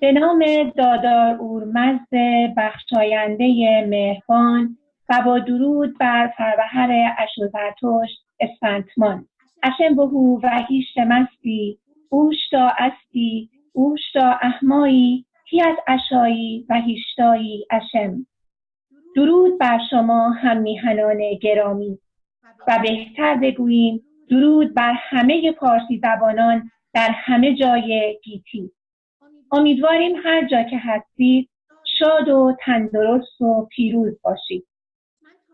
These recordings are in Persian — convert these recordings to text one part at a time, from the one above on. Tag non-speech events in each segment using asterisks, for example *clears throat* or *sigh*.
به نام دادار اورمزد بخشاینده مهربان و با درود بر فروهر اشوزرتوش اسفنتمان اشم بهو و هیشت مستی اوشتا استی اوشتا احمایی از اشایی و هیشتایی اشم. درود بر شما هم میهنان گرامی. و بهتر بگوییم درود بر همه پارسی زبانان در همه جای گیتی. امیدواریم هر جا که هستید شاد و تندرست و پیروز باشید.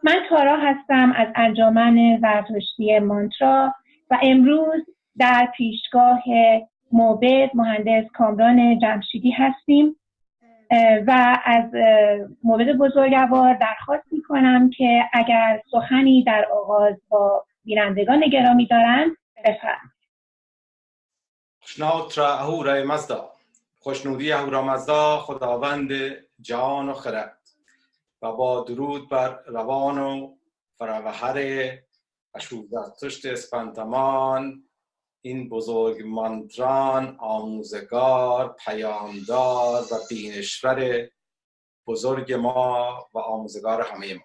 من تارا هستم از انجامن زرتشتی مانترا و امروز در پیشگاه موبد مهندس کامران جمشیدی هستیم. و از موبد بزرگوار درخواست می کنم که اگر سخنی در آغاز با بینندگان گرامی دارند بفرمایید. خوشنودی اهورا مزدا خداوند جهان و خرد. و با درود بر روان و فروهر اشوزرتشت اسپنتمان این بزرگ مانتران آموزگار پیامدار و بینشور بزرگ ما و آموزگار همه ما.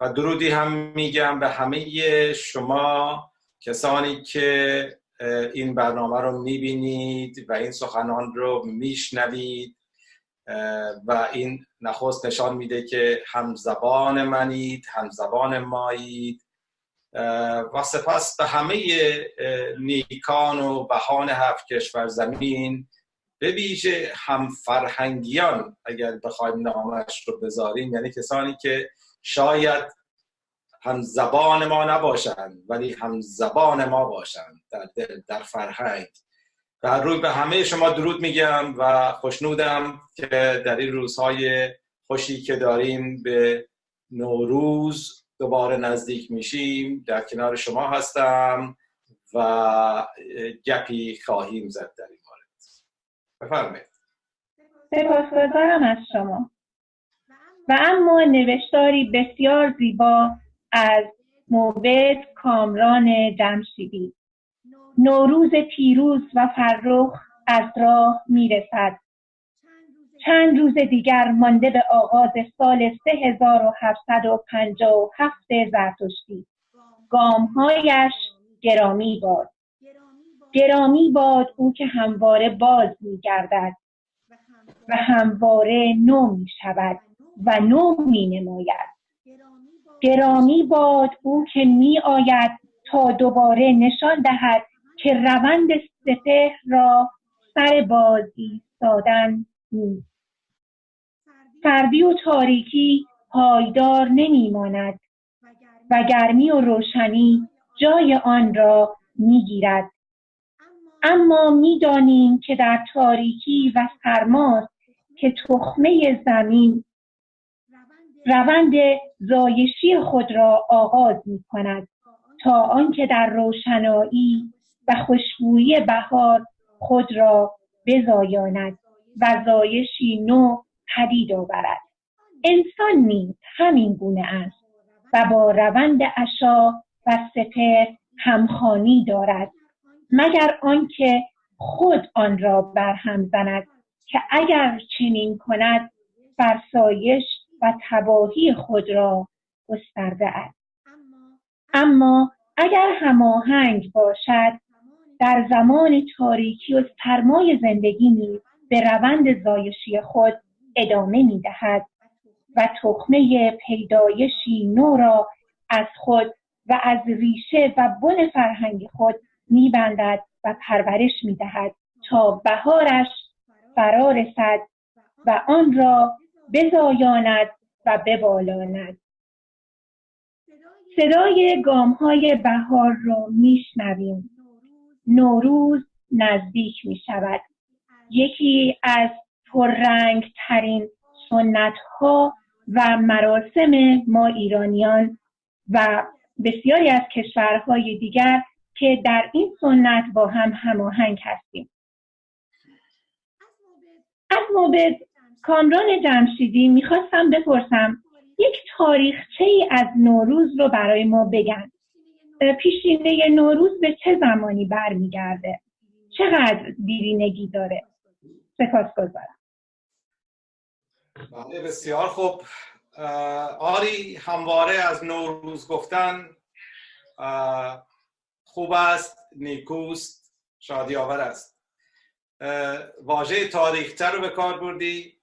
و درودی هم میگم به همه شما کسانی که این برنامه رو می‌بینید و این سخنان رو میشنوید. و این نخست نشان میده که همزبان منید همزبان مایید. و سپس به همه نیکان و بهان هفت کشور زمین به ویژه هم فرهنگیان اگر بخوایم نامش رو بذاریم یعنی کسانی که شاید هم زبان ما نباشند ولی هم زبان ما باشند در, در فرهنگ. و روی به همه شما درود میگم و خوشنودم که در این روزهای خوشی که داریم به نوروز دوباره نزدیک میشیم در کنار شما هستم و گپی خواهیم زد در این مورد. بفرمایید. سپاسگزارم از شما. و اما نوشتاری بسیار زیبا از موبد کامران جمشیدی. نوروز پیروز و فرخ از راه می‌رسد. چند روز دیگر مانده به آغاز سال 3757 زرتشتی. گامهایش گرامی باد. گرامی باد او که همواره باز می گردد و همواره نو می شود و نو می نماید گرامی باد او که می آید تا دوباره نشان دهد که روند سپهر را سر باز ایستادن نیست. سردی و تاریکی پایدار نمیماند و گرمی و روشنی جای آن را می‌گیرد اما می‌دانیم که در تاریکی و سرماست که تخمه زمین روند زایشی خود را آغاز می کند تا آنکه در روشنایی و خوشبویی بهار خود را بزایاند و زایشی نو پدید آورد. انسان نیز همین گونه است و با روند اشا و سپر همخانی دارد مگر آنکه خود آن را برهم زند که اگر چنین کند فرسایش و تباهی خود را گسترده است. اما اگر هماهنگ باشد در زمان تاریکی و سرمای زندگی نیز به روند زایشی خود ادامه می دهد و تخمه پیدایشی نو را از خود و از ریشه و بن فرهنگ خود میبندد و پرورش می دهد تا بهارش فرا رسد و آن را بزایاند و ببالاند. صدای گام های بهار را میشنویم. نوروز نزدیک می شود یکی از پررنگ ترین سنت ها و مراسم ما ایرانیان و بسیاری از کشورهای دیگر که در این سنت با هم هماهنگ هستیم. از موبد کامران جمشیدی می‌خواستم بپرسم یک تاریخچه ای از نوروز رو برای ما بگن. پیشینه نوروز به چه زمانی برمیگرده؟ چقدر دیرینگی داره؟ سپاس گذارم بله بسیار خوب. آری همواره از نوروز گفتن خوب است نیکوست شادی آور است. واژه تاریختر رو به کار بردی.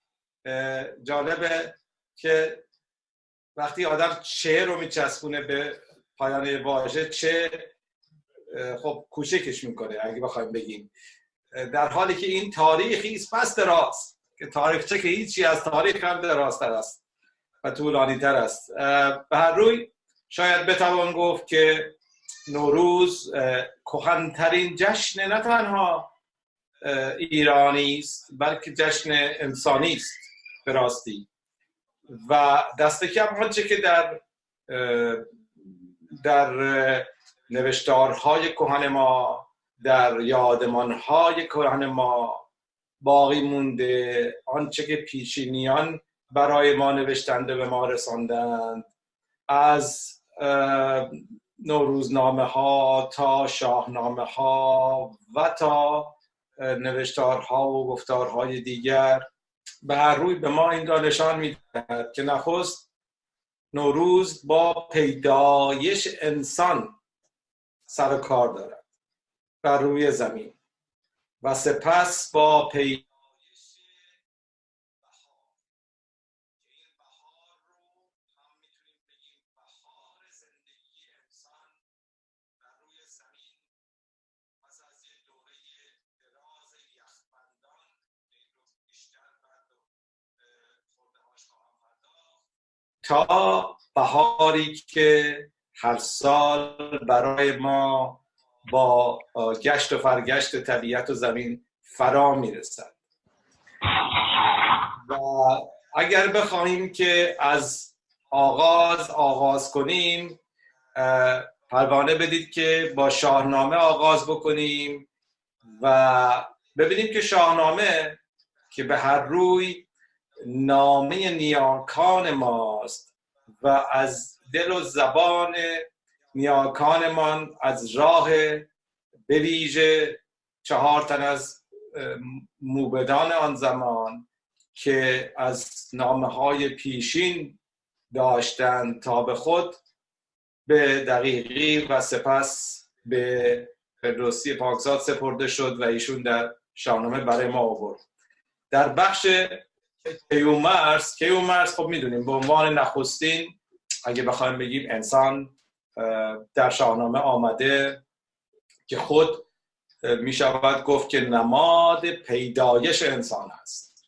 جالبه که وقتی آدم چه رو میچسبونه به پایان واژه چه خب کوچکش می‌کنه اگه بخوایم بگیم. در حالی که این تاریخی است پس دراز. که تاریخچه که هیچی از تاریخ هم درازتر است و طولانی تر است به هر روی شاید بتوان گفت که نوروز کهنترین جشن نه تنها ایرانی است بلکه جشن انسانی است. به راستی. و دست کم آنچه که در در نوشتارهای کهن ما در یادمانهای کهن ما باقی مونده آنچه که پیشینیان برای ما نوشتنده به ما رساندند. از نوروزنامه ها تا شاهنامه ها و تا نوشتارها و گفتارهای دیگر به هر روی به ما این را نشان می‌دهد که نخست نوروز با پیدایش انسان سر کار دارد بر روی زمین و سپس با پی تا بهاری که هر سال برای ما با گشت و فرگشت طبیعت و زمین فرا می‌رسد. و اگر بخواهیم که از آغاز آغاز کنیم پروانه بدید که با شاهنامه آغاز بکنیم و ببینیم که شاهنامه که به هر روی نامه نیاکان ماست و از دل و زبان نیاکانمان از راه بویژه چهار تن از موبدان آن زمان که از نامه های پیشین داشتند تا به خود به دقیقی و سپس به فردوسی پاکزاد سپرده شد و ایشون در شاهنامه برای ما آورد. در بخش کیومرس کیومرس خب می‌دونیم به عنوان نخستین اگه بخوایم بگیم انسان در شاهنامه آمده که خود می شود گفت که نماد پیدایش انسان است.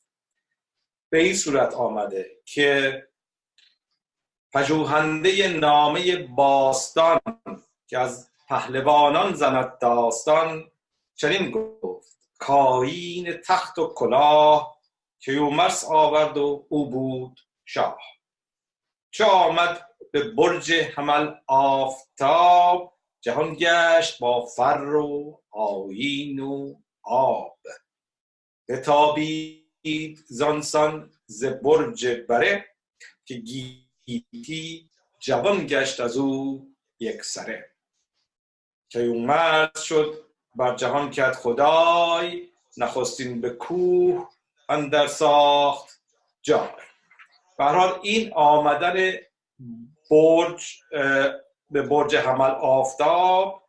به این صورت آمده که پژوهنده نامه باستان که از پهلوانان زند داستان چنین گفت کاین تخت و کلاه که یومرس آورد و او بود شاه. چه آمد به برج حمل آفتاب جهان گشت با فر و آیین و آب. بتابید زانسان ز برج بره که گیتی جوان گشت از او یک سره. که مرد شد بر جهان کرد خدای نخستین به کوه اندر ساخت جای برحال این آمدن برج به برج حمل آفتاب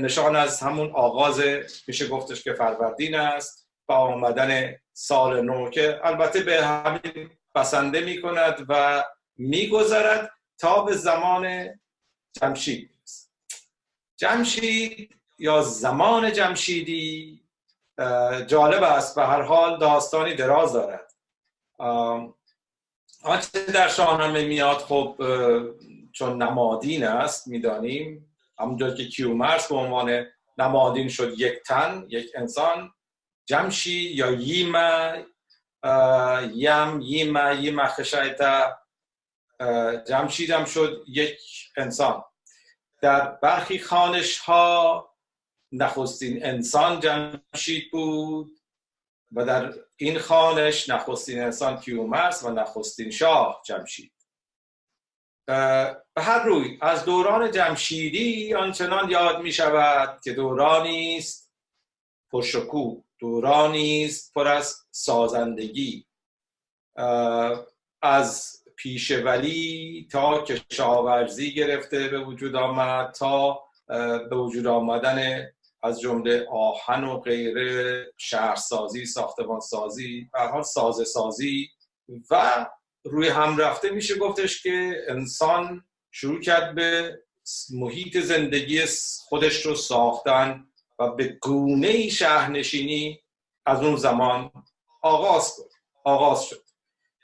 نشان از همون آغاز میشه گفتش که فروردین است و آمدن سال نو که البته به همین بسنده می‌کند و میگذرد تا به زمان جمشید. جمشید یا زمان جمشیدی؟ جالب است. به هر حال داستانی دراز دارد. آنچه در شاهنامه میاد خب چون نمادین است می‌دانیم. همونطور که کیومرس به عنوان نمادین شد یک تن یک انسان جمشی یا ییما یم ییما ییما خشایتا جمشید هم شد یک انسان. در برخی خانش ها نخستین انسان جمشید بود و در این خانش نخستین انسان کیومرس و نخستین شاه جمشید. به هر روی از دوران جمشیدی آنچنان یاد می شود که دورانی است پرشکو دورانی است پر از سازندگی. از پیشولی تا کشاورزی گرفته به وجود آمد تا به وجود آمدن از جمله آهن و غیره شهرسازی ساختمانسازی به حال سازه سازی و روی هم رفته میشه گفتش که انسان شروع کرد به محیط زندگی خودش رو ساختن و به گونه شهرنشینی از اون زمان آغاز آغاز شد.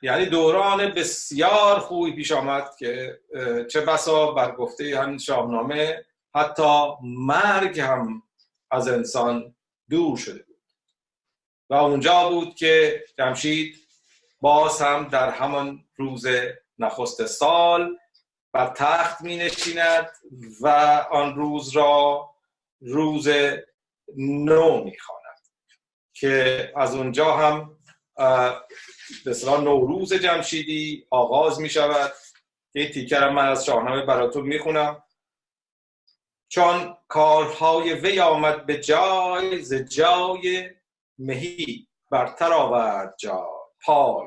یعنی دوران بسیار خوبی پیش آمد که چه بسا بر گفته همین شاهنامه حتی مرگ هم از انسان دور شده بود. و اونجا بود که جمشید باز هم در همان روز نخست سال بر تخت می نشیند و آن روز را روز نو می خواند که از اونجا هم به نوروز جمشیدی آغاز می شود که این تیکر من از شاهنامه براتون می خونم چون کارهای وی آمد به جای ز جای مهی برتر آورد جای. پای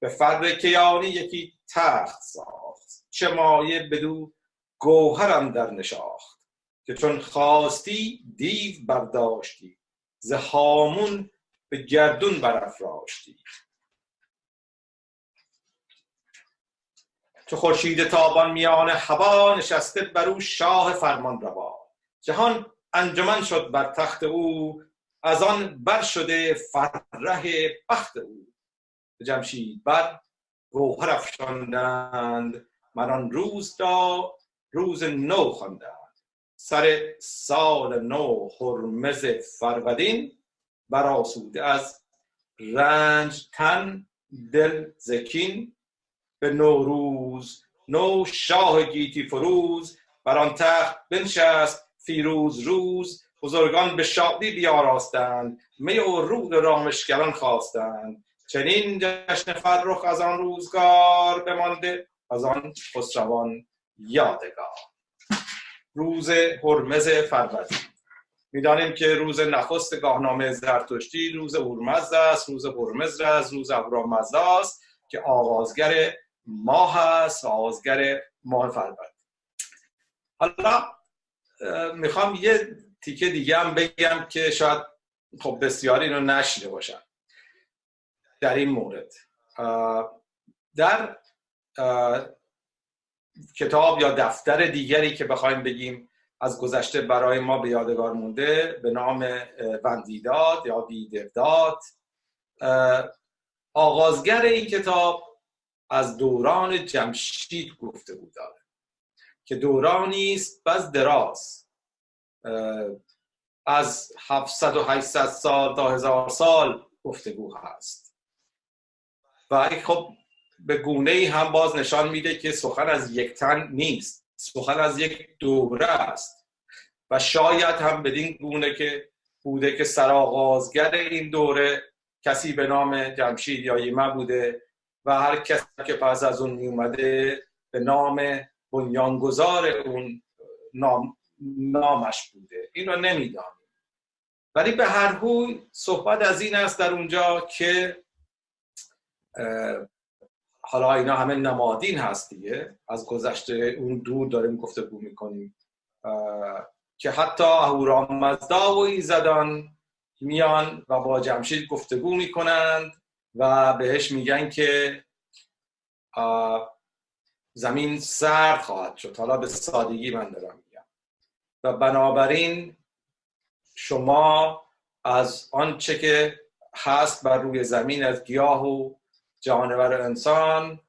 به فر کیانی یکی تخت ساخت چه مایه بدو گوهرم در نشاخت که چون خواستی دیو برداشتی ز هامون به گردون برافراشتی. چو خورشید تابان میان هوا نشسته بر او شاه فرمان روا. جهان انجمن شد بر تخت او از آن بر شده فرح بخت او. جمشید بر گوهر افشاندند من آن روز را روز نو خواندند سر سال نو هرمز فرودین براسوده از رنج تن دل زکین به نوروز نو شاه گیتی فروز. بر آن تخت بنشست فیروز روز. بزرگان به شادی بیاراستند می و رود رامشگران خواستند. چنین جشن فرخ از آن روزگار بمانده از آن خسروان یادگار. روز هرمز فروردین. می‌دانیم که روز نخست گاهنامه زرتشتی روز هرمز است روز هرمز است روز اهورامزد است که آغازگر ماه است و آغازگر ماه فروردین حالا می‌خوام یه تیکه دیگه هم بگم که شاید خب بسیاری اینو نشیده باشن در این مورد. در کتاب یا دفتر دیگری که بخوایم بگیم از گذشته برای ما به یادگار مونده به نام وندیداد یا ویدرداد. آغازگر این کتاب از دوران جمشید گفته بود داره که دورانی است بس دراز. از 700 و 800 سال تا هزار سال گفتگو هست. و خب به گونه ای هم باز نشان میده که سخن از یک تن نیست سخن از یک دوره است. و شاید هم بدین گونه که بوده که سرآغازگر این دوره کسی به نام جمشید یا یمه بوده و هر کسی که پس از اون می اومده به نام بنیانگذار اون نام نامش بوده. این رو نمی‌دانیم. ولی به هر حال صحبت از این است در اونجا که حالا اینا همه نمادین هست دیگه. از گذشته اون دور داریم گفتگو می‌کنیم. که حتی اهورامزدا و ایزدان میان و با جمشید گفتگو می‌کنند. و بهش میگن که زمین سرد خواهد شد. حالا به سادگی من دارم میگم. و بنابراین شما از آنچه که هست بر روی زمین از گیاه و جانور انسان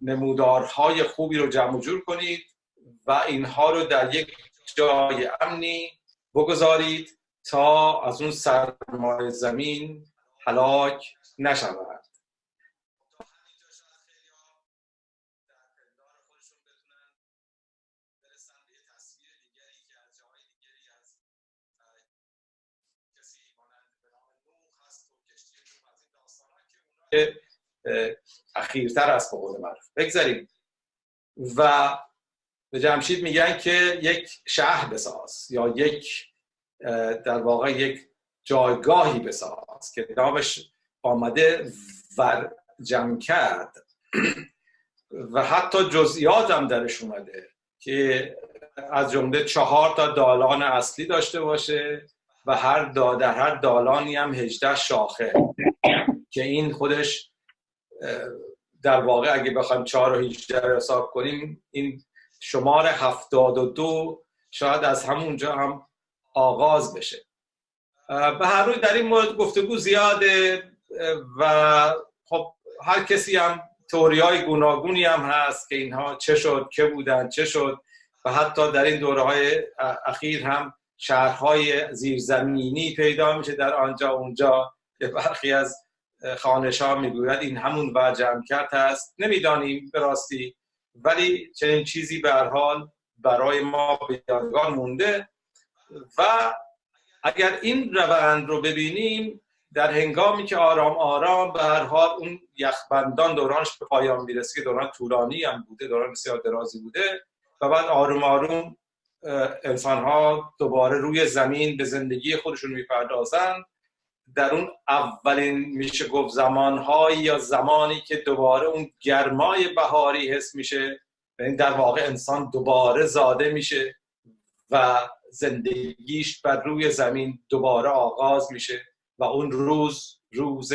نمودارهای خوبی رو جمع جور کنید و اینها رو در یک جای امنی بگذارید. تا از اون سرمایه زمین هلاک نشود. اخیرتر است به قول معروف. بگذاریم. و به جمشید میگن که یک شهر بساز یا یک در واقع یک جایگاهی بساز که نامش آمده ور جمع کرد. *clears throat* و حتی جزئیات هم درش اومده که از جمله چهار تا دالان اصلی داشته باشه و هر دا در هر دالانی هم هجده شاخه. *clears throat* که این خودش در واقع اگه بخوایم چهار و هجده حساب کنیم این شمار هفتاد و دو شاید از همونجا هم آغاز بشه. به هر روی در این مورد گفتگو زیاده و خب هر کسی هم توری های گوناگونی هم هست که اینها چه شد که بودن چه شد و حتی در این دوره های اخیر هم شهرهای زیرزمینی پیدا میشه. در آنجا اونجا که برخی از خانش ها می‌گوید این همون و جمع کرد هست. نمی‌دانیم به راستی ولی چنین چیزی به حال برای ما به مونده. و اگر این روند رو ببینیم در هنگامی که آرام آرام به هر حال اون یخبندان دورانش به پایان می‌رسه که دوران طولانی هم بوده دوران بسیار درازی بوده و بعد آروم آروم انسان ها دوباره روی زمین به زندگی خودشون می‌پردازند در اون اولین میشه گفت زمانهایی یا زمانی که دوباره اون گرمای بهاری حس میشه این در واقع انسان دوباره زاده میشه و زندگیش بر روی زمین دوباره آغاز میشه و اون روز روز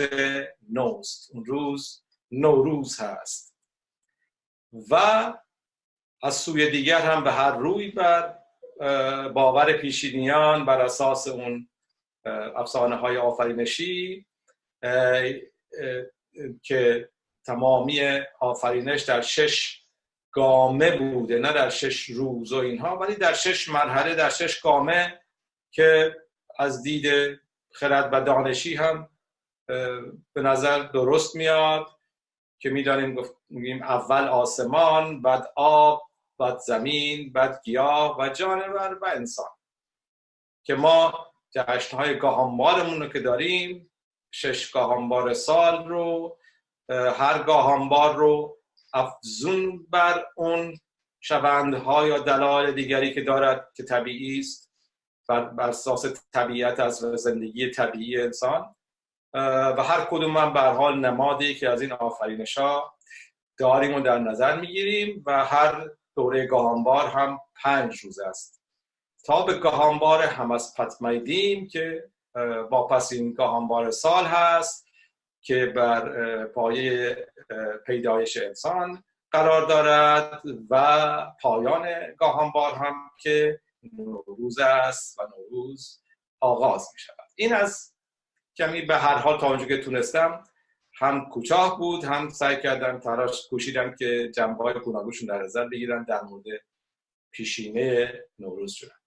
نوست. اون روز نوروز هست. و از سوی دیگر هم به هر روی بر باور پیشینیان بر اساس اون افسانه های آفرینشی که تمامی آفرینش در شش گامه بوده نه در شش روز و اینها ولی در شش مرحله در شش گامه که از دید خرد و دانشی هم به نظر درست میاد که می‌دانیم میگیم اول آسمان بعد آب بعد زمین بعد گیاه و جانور و انسان. که ما جشنهای گاهانبارمون رو که داریم شش گاهانبار سال رو هر گاهانبار رو افزون بر اون شوندها یا دلال دیگری که دارد که طبیعی است بر اساس طبیعت از زندگی طبیعی انسان. و هر کدوم من به حال نمادی که از این آفرینش ها داریم و در نظر می‌گیریم و هر دوره گاهانبار هم پنج روز است. تا به گاهانبار هم از پتمیدیم که واپس این گاهانبار سال هست که بر پایه پیدایش انسان قرار دارد و پایان گاهانبار هم که نوروز است و نوروز آغاز می شود این از کمی به هر حال تا اونجا که تونستم هم کوچاه بود هم سعی کردم تلاش کوشیدم که جنبه های در نظر بگیرن در مورد پیشینه نوروز شدن.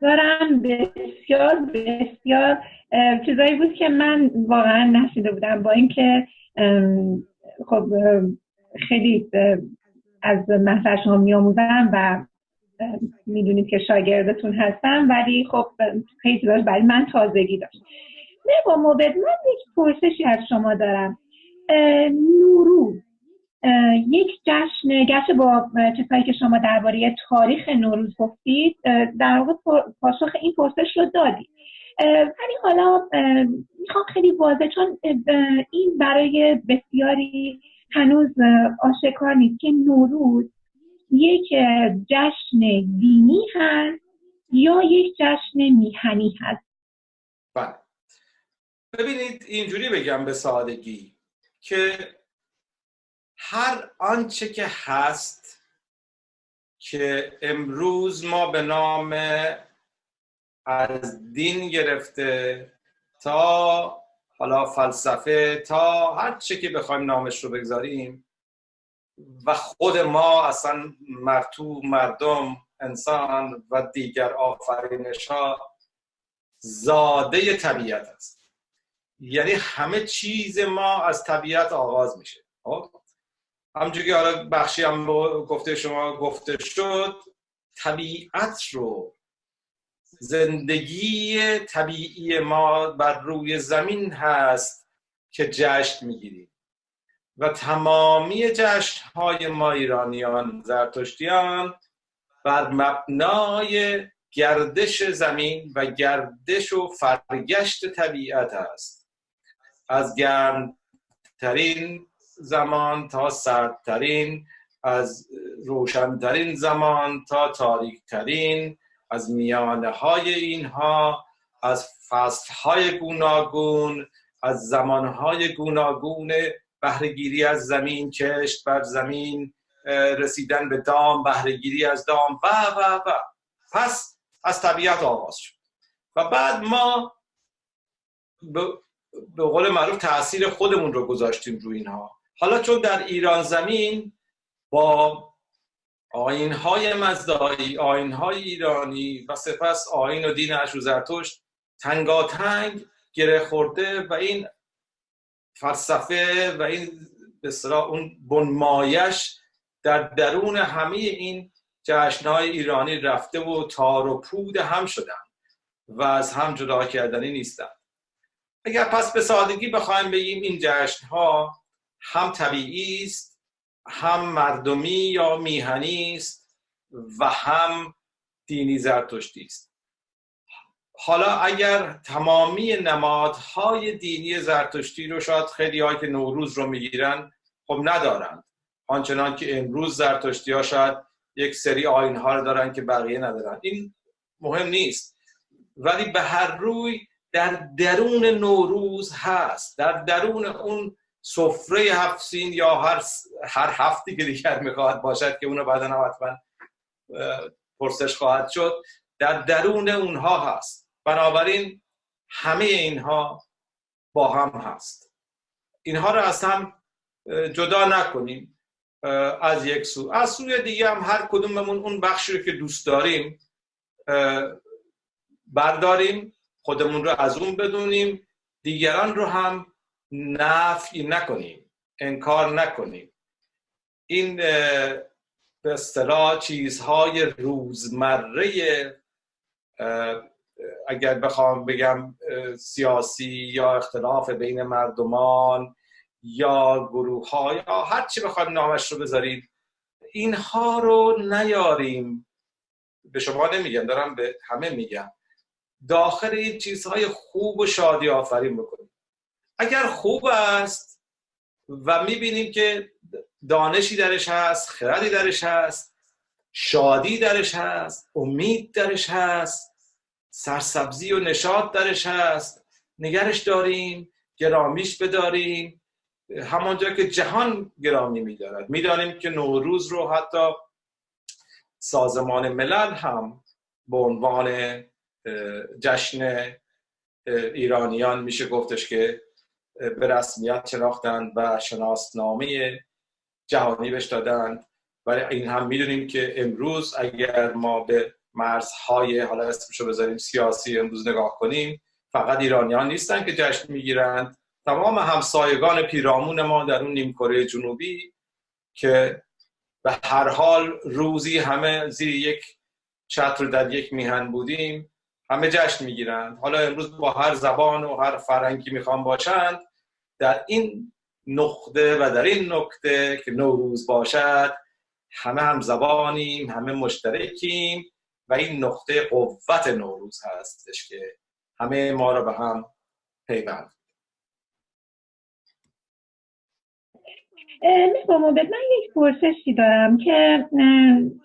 دارم بسیار بسیار چیزایی بود که من واقعا نشیده بودم. با اینکه خب خیلی از محضر شما میآموزم و می‌دونید که شاگردتون هستم ولی خب خیلی چیزاش برای من تازگی داشت. نه با موبد من یک پرسشی از شما دارم. نوروز یک جشن گشت با چیزهایی که شما درباره تاریخ نوروز گفتید در واقع پاسخ این پرسش رو دادید ولی حالا می‌خوام خیلی واضح چون این برای بسیاری هنوز آشکار نیست که نوروز یک جشن دینی هست یا یک جشن میهنی هست. بله. ببینید اینجوری بگم به سادگی که هر آنچه که هست که امروز ما به نام از دین گرفته تا حالا فلسفه تا هر چه که بخوایم نامش رو بگذاریم و خود ما اصلا مرتو مردم انسان و دیگر آفرینش ها زاده طبیعت است یعنی همه چیز ما از طبیعت آغاز میشه خب؟ همونجور که حالا بخشی هم گفته شما گفته شد طبیعت رو زندگی طبیعی ما بر روی زمین هست که جشن می‌گیریم. و تمامی جشن های ما ایرانیان زرتشتیان بر مبنای گردش زمین و گردش و فرگشت طبیعت است از گرمترین زمان تا سردترین از روشنترین زمان تا تاریکترین از میانه های اینها از فصل های گوناگون از زمان های گوناگون بهرهگیری از زمین کشت بر زمین رسیدن به دام بهرهگیری از دام و و و. پس از طبیعت آغاز شد. و بعد ما به قول معروف تاثیر خودمون رو گذاشتیم روی اینها. حالا چون در ایران زمین با آین های مزدایی آین های ایرانی و سپس آین و دین اشو زرتشت تنگاتنگ گره خورده و این فلسفه و این به اون بنمایش در درون همه این جشنهای ایرانی رفته و تار و پود هم شدن و از هم جدا کردنی نیستن. اگر پس به سادگی بخوایم بگیم این جشنها هم طبیعی است هم مردمی یا میهنی است و هم دینی زرتشتی است. حالا اگر تمامی نمادهای دینی زرتشتی رو شاید خیلی که نوروز رو می‌گیرن خب ندارند. آنچنان که امروز زرتشتی ها شاید یک سری آین ها رو دارن که بقیه ندارن. این مهم نیست. ولی به هر روی در درون نوروز هست. در درون اون سفره هفسین یا هر هر هفتی که دیگر می‌خواهد باشد که اونو بعدا حتما پرسش خواهد شد. در درون اونها هست. بنابراین همه اینها با هم هست. اینها رو از هم جدا نکنیم. از یک سو. از سوی دیگه هم هر کدوممون اون بخشی رو که دوست داریم برداریم خودمون رو از اون بدونیم دیگران رو هم نفی نکنیم انکار نکنیم. این به اصطلاح چیزهای روزمره اگر بخوام بگم سیاسی یا اختلاف بین مردمان یا گروه ها یا هر چی بخوایم نامش رو بذارید اینها رو نیاریم. به شما نمیگم دارم به همه میگم. داخل این چیزهای خوب و شادی آفرین بکنیم اگر خوب است و می‌بینیم که دانشی درش هست خردی درش هست شادی درش هست امید درش هست سرسبزی و نشاط درش هست نگرش داریم گرامیش بداریم همانجا که جهان گرامی میدارد. می‌دانیم که نوروز رو حتی سازمان ملل هم به عنوان جشن ایرانیان میشه گفتش که به رسمیت شناختند و شناسنامه جهانی بهش دادند. ولی این هم می‌دونیم که امروز اگر ما به مرزهای حالا اسمشو بذاریم سیاسی امروز نگاه کنیم فقط ایرانیان نیستن که جشن می‌گیرند. تمام همسایگان پیرامون ما در اون نیمکره جنوبی که به هر حال روزی همه زیر یک چتر در یک میهن بودیم همه جشن می‌گیرند. حالا امروز با هر زبان و هر فرنگی می‌خوان باشند در این نقطه و در این نکته که نوروز باشد همه هم زبانیم همه مشترکیم و این نقطه قوت نوروز هستش که همه ما رو به هم پیوند من یک پرسشی دارم که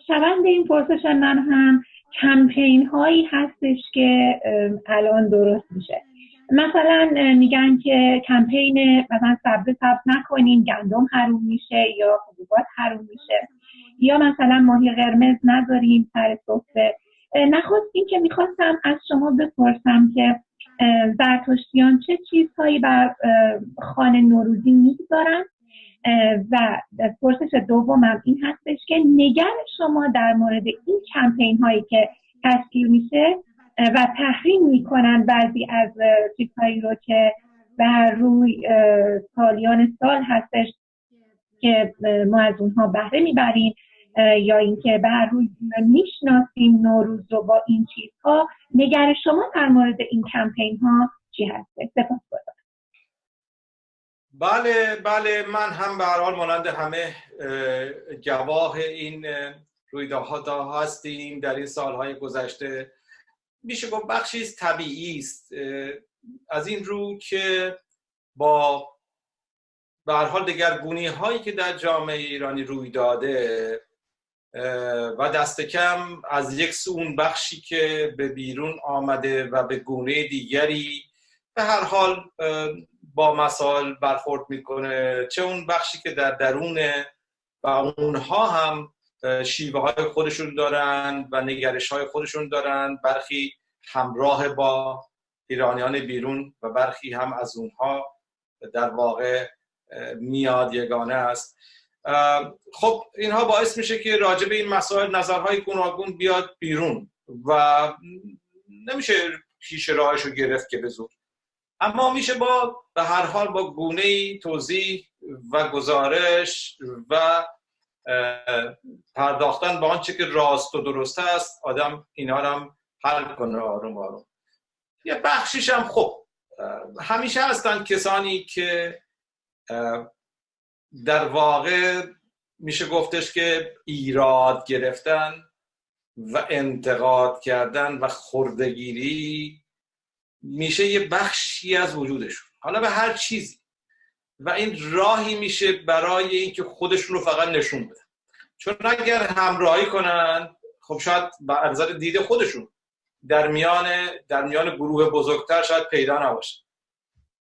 شوند این پرسش من هم کمپین هایی هستش که الان درست میشه. مثلا میگن که کمپین مثلا سبزه سبز نکنیم گندم حروم میشه یا حبوبات حروم میشه. یا مثلا ماهی قرمز نذاریم سر سفره. نخواست این که می‌خواستم از شما بپرسم که زرتشتیان چه چیزهایی بر خانه نوروزی می‌گذارن؟ و پرسش دومم این هستش که نگر شما در مورد این کمپین هایی که تشکیل میشه و تحریم می‌کنن بعضی از چیزهایی رو که بر روی سالیان سال هستش که ما از اونها بهره می‌بریم یا اینکه بر روی می‌شناسیم نوروز رو با این چیزها. نگر شما در مورد این کمپین ها چی هست سپاس بله بله من هم به حال مانند همه گواه این رویدادها هستیم در این سالهای گذشته. میشه گفت بخشی طبیعی است. از این رو که با به هر حال دگرگونی هایی که در جامعه ایرانی روی داده و دست کم از یک سو اون بخشی که به بیرون آمده و به گونه دیگری به هر حال با مسائل برخورد می‌کنه چه اون بخشی که در درونه و اونها هم شیوه های خودشون دارن و نگرش های خودشون دارن. برخی همراه با ایرانیان بیرون و برخی هم از اونها در واقع میاد یگانه است. خب اینها باعث میشه که راجع به این مسائل نظرهای گوناگون بیاد بیرون و نمیشه پیش راهش گرفت که به زور. اما میشه با به هر حال با گونه توضیح و گزارش و پرداختن به آنچه که راست و درست است آدم اینا هم حل کنه آروم آروم. یه بخشیش هم خب همیشه هستن کسانی که در واقع میشه گفتش که ایراد گرفتن و انتقاد کردن و خردگیری میشه یه بخشی از وجودشون. حالا به هر چیزی. و این راهی میشه برای اینکه خودشون رو فقط نشون بدن چون اگر همراهی کنن خب شاید به نظر دید خودشون در میان در میان گروه بزرگتر شاید پیدا نباشه.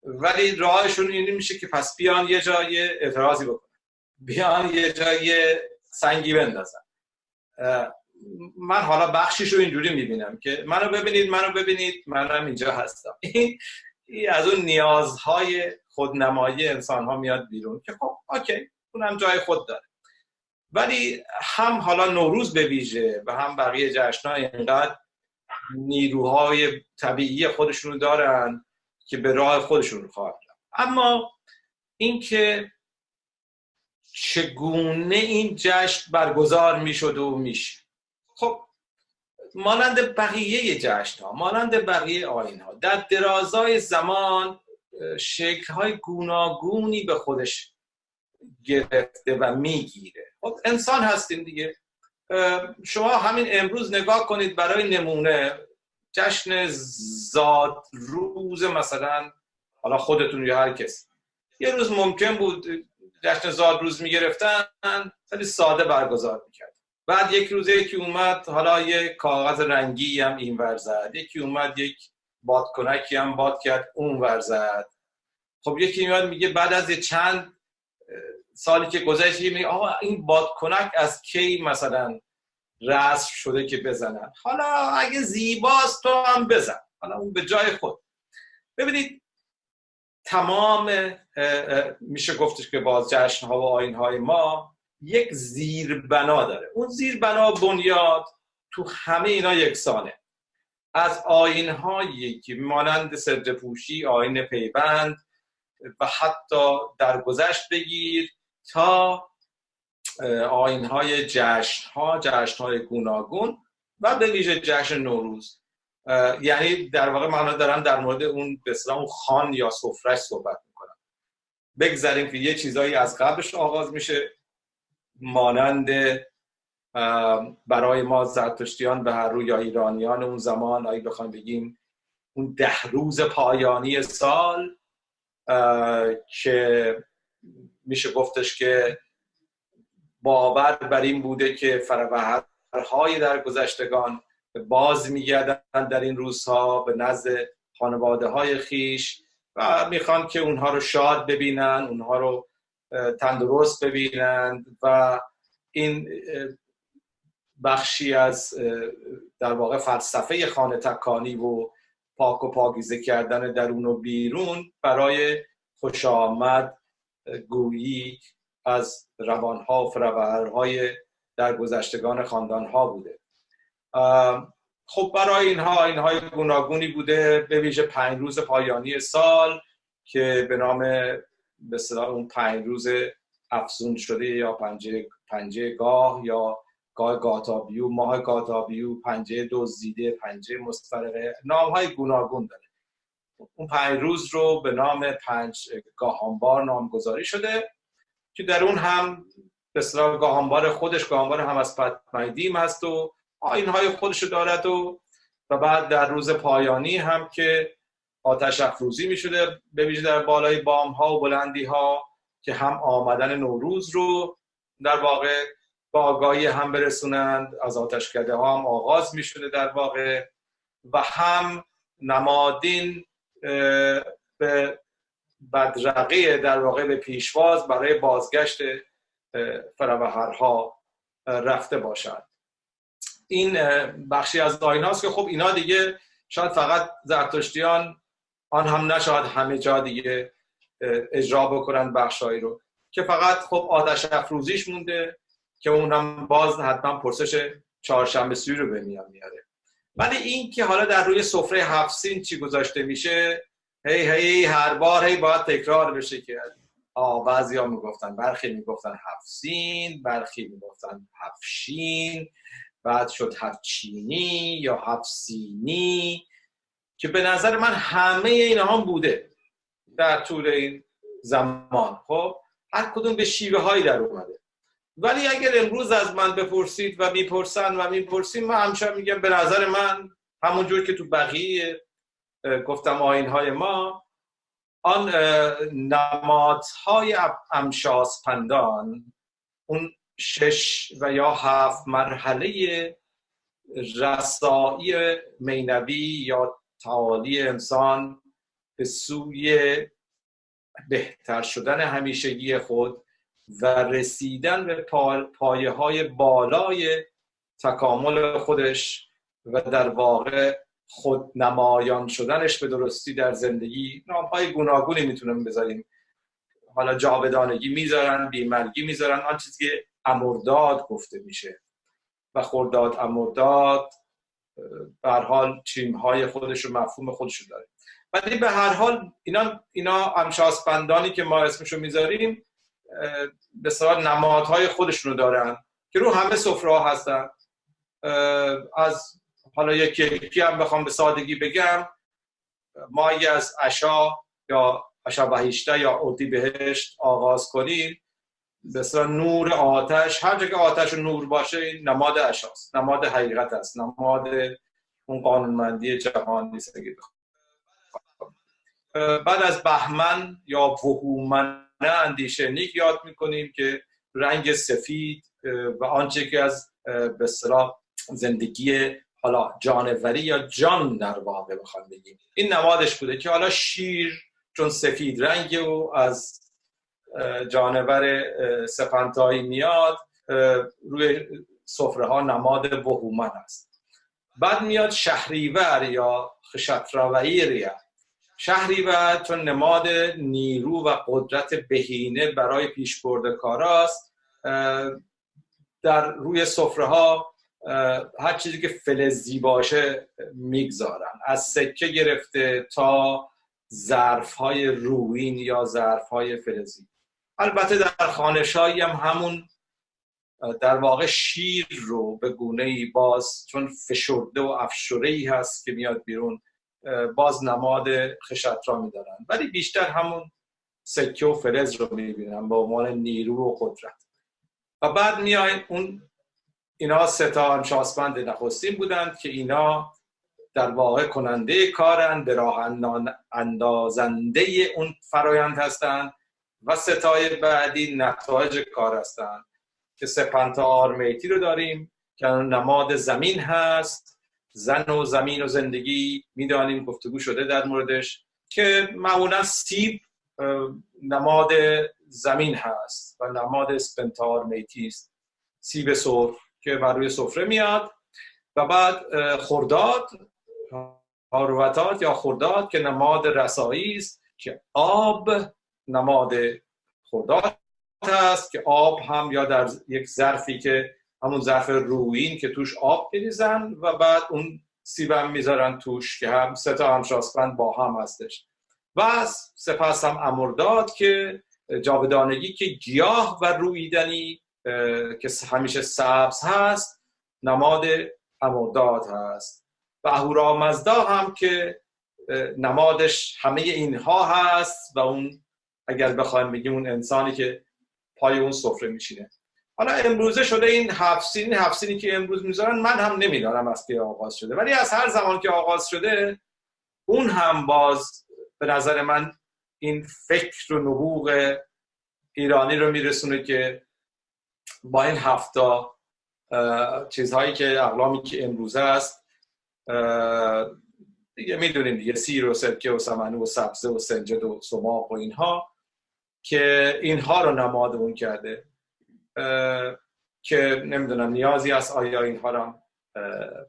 ولی راهشون این میشه که پس بیان یه جای اعتراضی بکنن. بیان یه جای سنگی بندازن. من حالا بخشیش رو اینجوری می‌بینم که منو ببینید منو ببینید منم اینجا هستم. این از اون نیازهای خودنمایی انسان ها میاد بیرون که خب اوکی اونم جای خود داره. ولی هم حالا نوروز به ویژه و هم بقیه جشنها اینقدر نیروهای طبیعی خودشونو دارن که به راه خودشون خواهد اما اینکه چگونه این جشن برگزار می‌شد و میشه؟ خب مانند بقیه جشن ها مانند بقیه آین ها در درازای زمان شکل های گوناگونی به خودش گرفته و می‌گیره. خب انسان هستیم دیگه. شما همین امروز نگاه کنید برای نمونه جشن زاد روز مثلا حالا خودتون یا هر کس. یه روز ممکن بود جشن زاد روز می‌گرفتن خیلی ساده برگزار می‌کرد بعد یک روز یکی اومد حالا یه کاغذ رنگی هم این ور زد. یکی اومد یک بادکنکی هم باد کرد اون ور زد. خب یکی میاد میگه بعد از چند سالی که گذشت میگه آقا این بادکنک از کی مثلا رسم شده که بزنن؟ حالا اگه زیباست تو هم بزن. حالا اون به جای خود. ببینید تمام میشه گفتش که باز جشن ها و آین های ما یک زیربنا داره. اون زیربنا بنیاد تو همه اینا یکسانه. از آین هایی که مانند سرج پوشی آین پیوند و حتی درگذشت بگیر تا آین های جشن ها جشن های گوناگون و به ویژه جشن نوروز. یعنی در واقع من دارم در مورد اون به اون خان یا سفرش صحبت می‌کنم. بگذاریم که یه چیزایی از قبلش آغاز میشه مانند برای ما زرتشتیان به هر روی یا ایرانیان اون زمان اگه بخوایم بگیم اون ده روز پایانی سال که میشه گفتش که باور بر این بوده که فروهرهای در گذشتگان باز میگردن در این روزها به نزد خانواده های خیش و می‌خوان که اونها رو شاد ببینن اونها رو تندرست ببینند و این بخشی از در واقع فلسفه خانه تکانی و پاک و پاکیزه کردن درون و بیرون برای خوش آمد گویی از روانها و فروهرهای در گذشتگان خاندانها بوده. خب برای اینها اینهای گوناگونی بوده به ویژه پنج روز پایانی سال که به نام به اون پنج روز افزون شده یا پنجه, پنجه گاه یا گاتابیو ماه گاتابیو پنجه دزدیده پنجه مسترقه. نام های گوناگون داره. اون پنج روز رو به نام پنج گاهانبار نامگذاری شده که در اون هم بسیار گاهانبار خودش گاهانبار هم از پتمایدیم هست و آینهای خودش دارد و و بعد در روز پایانی هم که آتش افروزی می شده به در بالای بام ها و بلندی ها که هم آمدن نوروز رو در واقع با آگاهی هم برسونند از آتشکده ها هم آغاز می شده در واقع و هم نمادین به بدرقه در واقع به پیشواز برای بازگشت فروهرها رفته باشد. این بخشی از داین که خب اینا دیگه شاید فقط زرتشتیان آن هم نشاید همه جا دیگه اجرا بکنن بخشهایی رو که فقط خب آتش افروزیش مونده. که اون هم باز حتما پرسش چهارشنبه سوی رو به میان میاره. ولی این که حالا در روی سفره هفسین چی گذاشته میشه؟ هی هی هر بار هی باید تکرار بشه که آه بعضی ها می‌گفتن برخی می‌گفتن هفسین برخی می‌گفتن هفشین بعد شد هفچینی یا هفسینی که به نظر من همه اینها هم بوده در طول این زمان. خب هر کدوم به شیوه هایی در اومده. ولی اگر امروز از من بپرسید و می‌پرسن و می‌پرسیم من همچنان میگم به نظر من همونجور که تو بقیه گفتم آین های ما آن نمادهای امشاسپندان اون شش و یا هفت مرحله رسایی مینوی یا تعالی انسان به سوی بهتر شدن همیشگی خود و رسیدن به پایه های بالای تکامل خودش و در واقع خود نمایان شدنش به درستی در زندگی نام های گوناگونی می‌تونم بذاریم. حالا جاودانگی می‌ذارن بیمرگی می‌ذارن آن چیزی که امرداد گفته میشه. و خورداد امرداد به هر حال چیم های خودش و مفهوم خودش داره. ولی به هر حال اینا اینا امشاسپندانی که ما اسمشو می‌ذاریم به صورت نمادهای خودشونو دارن که رو همه سفره هستن. از حالا یکی یکی هم بخوام به سادگی بگم ما اگه از اشا یا اشا بهیشته یا اودی بهشت آغاز کنیم به نور آتش هر جا که آتش و نور باشه این نماد اشاست نماد حقیقت است. نماد اون قانونمندی جهان نیست بعد از بهمن یا وهومن اندیشه نیک یاد می‌کنیم که رنگ سفید و آنچه که از به زندگی حالا جانوری یا جان در واقع بخوام بگیم. این نمادش بوده که حالا شیر چون سفید رنگ و از جانور سپنتایی میاد روی سفره ها نماد بهومن است. بعد میاد شهریور یا خشتراویریا شهریور چون نماد نیرو و قدرت بهینه برای پیشبرد کاراست در روی سفره ها هر چیزی که فلزی باشه می‌گذارن. از سکه گرفته تا ظرف های روین یا ظرف های فلزی. البته در خانشایی هم همون در واقع شیر رو به گونه ای باز چون فشرده و افشوره ای هست که میاد بیرون باز نماد خشت را میدارن. ولی بیشتر همون سکه و فلز رو می‌بینن به عنوان نیرو و قدرت. و بعد میایم اون اینا هم شاسپند نخستین بودند که اینا در واقع کننده کارن به راه اندازنده اون فرایند هستند و ستای بعدی نتایج کار هستند که سپنتا آرمیتی رو داریم که نماد زمین هست. زن و زمین و زندگی می‌دانیم گفتگو شده در موردش که معمولا سیب نماد زمین هست و نماد سپنتا میتی است. سیب سرخ که بر روی سفره میاد و بعد خرداد هاروتات یا خرداد که نماد رسایی است که آب نماد خرداد هست که آب هم یا در یک ظرفی که همون ظرف روین که توش آب میریزن و بعد اون سیبم می‌ذارن توش که هم سه تا همشاسپند با هم هستش. و سپس هم امرداد که جاودانگی که گیاه و رویدنی که همیشه سبز هست نماد امرداد هست. و اهورامزدا هم که نمادش همه اینها هست و اون اگر بخوایم بگیم اون انسانی که پای اون سفره میشینه حالا امروزه شده این هفت هفسینی که امروز می‌ذارن من هم نمی‌دانم از که آغاز شده. ولی از هر زمان که آغاز شده اون هم باز به نظر من این فکر و نبوغ ایرانی رو میرسونه که با این هفتا چیزهایی که اقلامی که امروزه است دیگه می‌دونیم دیگه سیر و سرکه و سمنو و سبزه و سنجد و سماق و اینها که اینها رو نماد اون کرده. که نمی‌دونم نیازی است آیا اینها رو